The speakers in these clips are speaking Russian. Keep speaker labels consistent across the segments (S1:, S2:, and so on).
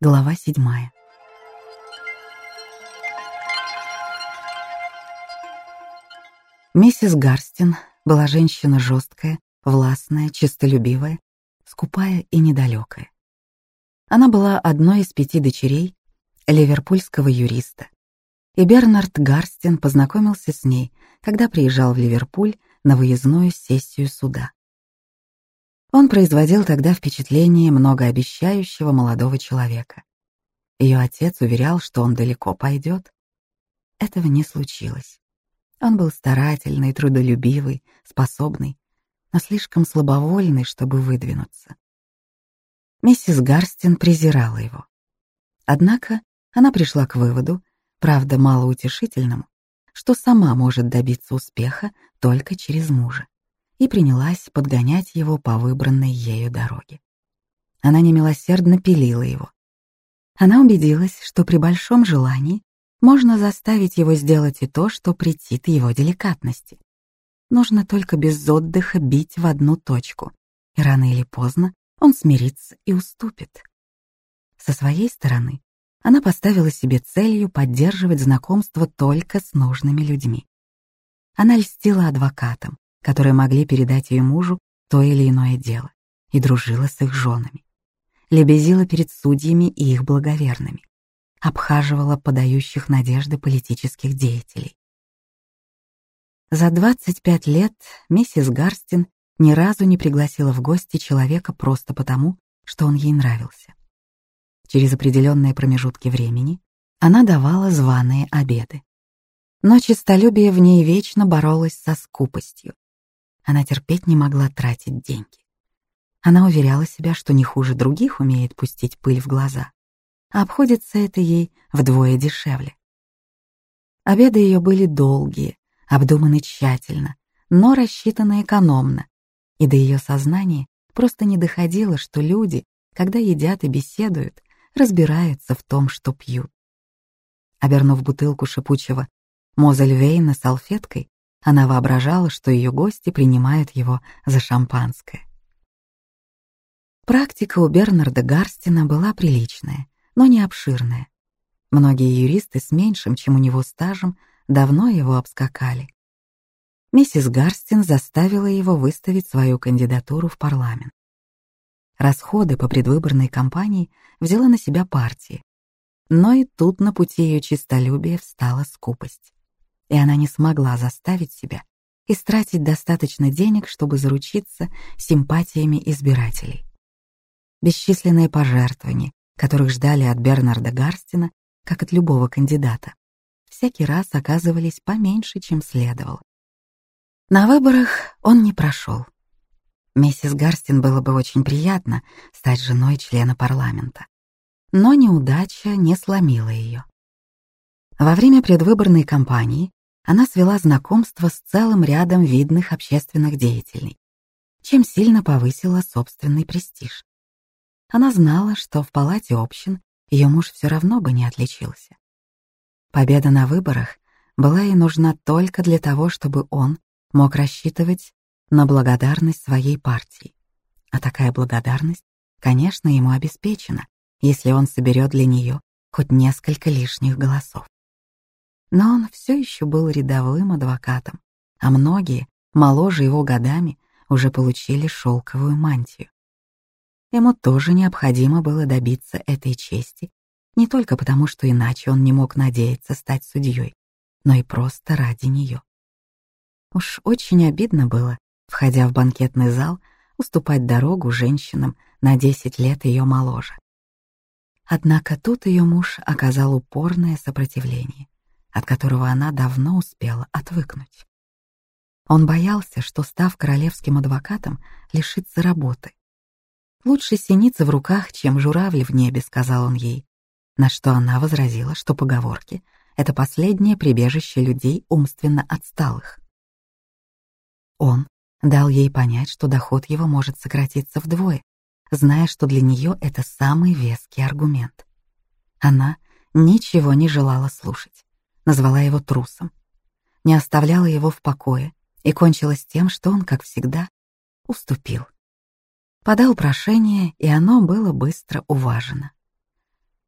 S1: Глава седьмая. Миссис Гарстин была женщина жесткая, властная, честолюбивая, скупая и недалекая. Она была одной из пяти дочерей ливерпульского юриста, и Бернард Гарстин познакомился с ней, когда приезжал в Ливерпуль на выездную сессию суда. Он производил тогда впечатление многообещающего молодого человека. Ее отец уверял, что он далеко пойдет. Этого не случилось. Он был старательный, трудолюбивый, способный, но слишком слабовольный, чтобы выдвинуться. Миссис Гарстин презирала его. Однако она пришла к выводу, правда малоутешительному, что сама может добиться успеха только через мужа и принялась подгонять его по выбранной ею дороге. Она немилосердно пилила его. Она убедилась, что при большом желании можно заставить его сделать и то, что претит его деликатности. Нужно только без отдыха бить в одну точку, и рано или поздно он смирится и уступит. Со своей стороны, она поставила себе целью поддерживать знакомство только с нужными людьми. Она льстила адвокатам, которые могли передать ее мужу то или иное дело, и дружила с их женами. Лебезила перед судьями и их благоверными. Обхаживала подающих надежды политических деятелей. За 25 лет миссис Гарстин ни разу не пригласила в гости человека просто потому, что он ей нравился. Через определенные промежутки времени она давала званые обеды. Но честолюбие в ней вечно боролось со скупостью, она терпеть не могла тратить деньги. Она уверяла себя, что не хуже других умеет пустить пыль в глаза, а обходится это ей вдвое дешевле. Обеды ее были долгие, обдуманы тщательно, но рассчитаны экономно, и до ее сознания просто не доходило, что люди, когда едят и беседуют, разбираются в том, что пьют. Обернув бутылку шипучего Мозельвейна салфеткой, она воображала, что ее гости принимают его за шампанское. Практика у Бернарда Гарстина была приличная, но не обширная. Многие юристы с меньшим, чем у него стажем, давно его обскакали. Миссис Гарстин заставила его выставить свою кандидатуру в парламент. Расходы по предвыборной кампании взяла на себя партия, но и тут на пути ее честолюбия встала скупость и она не смогла заставить себя истратить достаточно денег, чтобы заручиться симпатиями избирателей. Бесчисленные пожертвования, которых ждали от Бернарда Гарстина, как от любого кандидата, всякий раз оказывались поменьше, чем следовало. На выборах он не прошел. Миссис Гарстин было бы очень приятно стать женой члена парламента. Но неудача не сломила ее. Во время предвыборной кампании она свела знакомство с целым рядом видных общественных деятелей, чем сильно повысила собственный престиж. Она знала, что в палате общин ее муж все равно бы не отличился. Победа на выборах была ей нужна только для того, чтобы он мог рассчитывать на благодарность своей партии. А такая благодарность, конечно, ему обеспечена, если он соберет для нее хоть несколько лишних голосов. Но он все еще был рядовым адвокатом, а многие, моложе его годами, уже получили шелковую мантию. Ему тоже необходимо было добиться этой чести, не только потому, что иначе он не мог надеяться стать судьей, но и просто ради нее. Уж очень обидно было, входя в банкетный зал, уступать дорогу женщинам на 10 лет ее моложе. Однако тут ее муж оказал упорное сопротивление от которого она давно успела отвыкнуть. Он боялся, что, став королевским адвокатом, лишится работы. «Лучше синица в руках, чем журавль в небе», — сказал он ей, на что она возразила, что поговорки — это последнее прибежище людей умственно отсталых. Он дал ей понять, что доход его может сократиться вдвое, зная, что для нее это самый веский аргумент. Она ничего не желала слушать назвала его трусом, не оставляла его в покое и кончилось тем, что он, как всегда, уступил. Подал прошение, и оно было быстро уважено.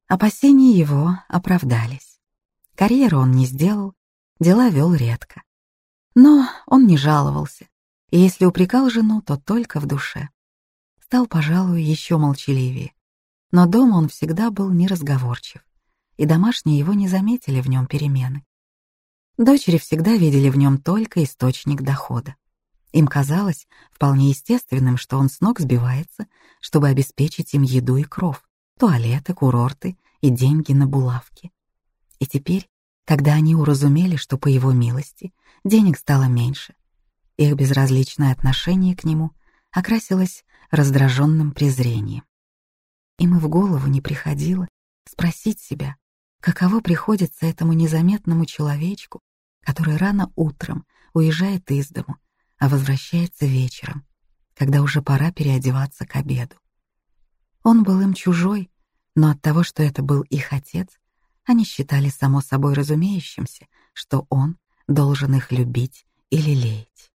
S1: Опасения его оправдались. Карьеру он не сделал, дела вел редко. Но он не жаловался, и если упрекал жену, то только в душе. Стал, пожалуй, еще молчаливее. Но дома он всегда был неразговорчив, и домашние его не заметили в нем перемены. Дочери всегда видели в нем только источник дохода. Им казалось вполне естественным, что он с ног сбивается, чтобы обеспечить им еду и кров, туалеты, курорты и деньги на булавки. И теперь, когда они уразумели, что по его милости денег стало меньше, их безразличное отношение к нему окрасилось раздраженным презрением. Им и в голову не приходило спросить себя, каково приходится этому незаметному человечку, который рано утром уезжает из дому, а возвращается вечером, когда уже пора переодеваться к обеду. Он был им чужой, но от того, что это был их отец, они считали само собой разумеющимся, что он должен их любить и лелеять.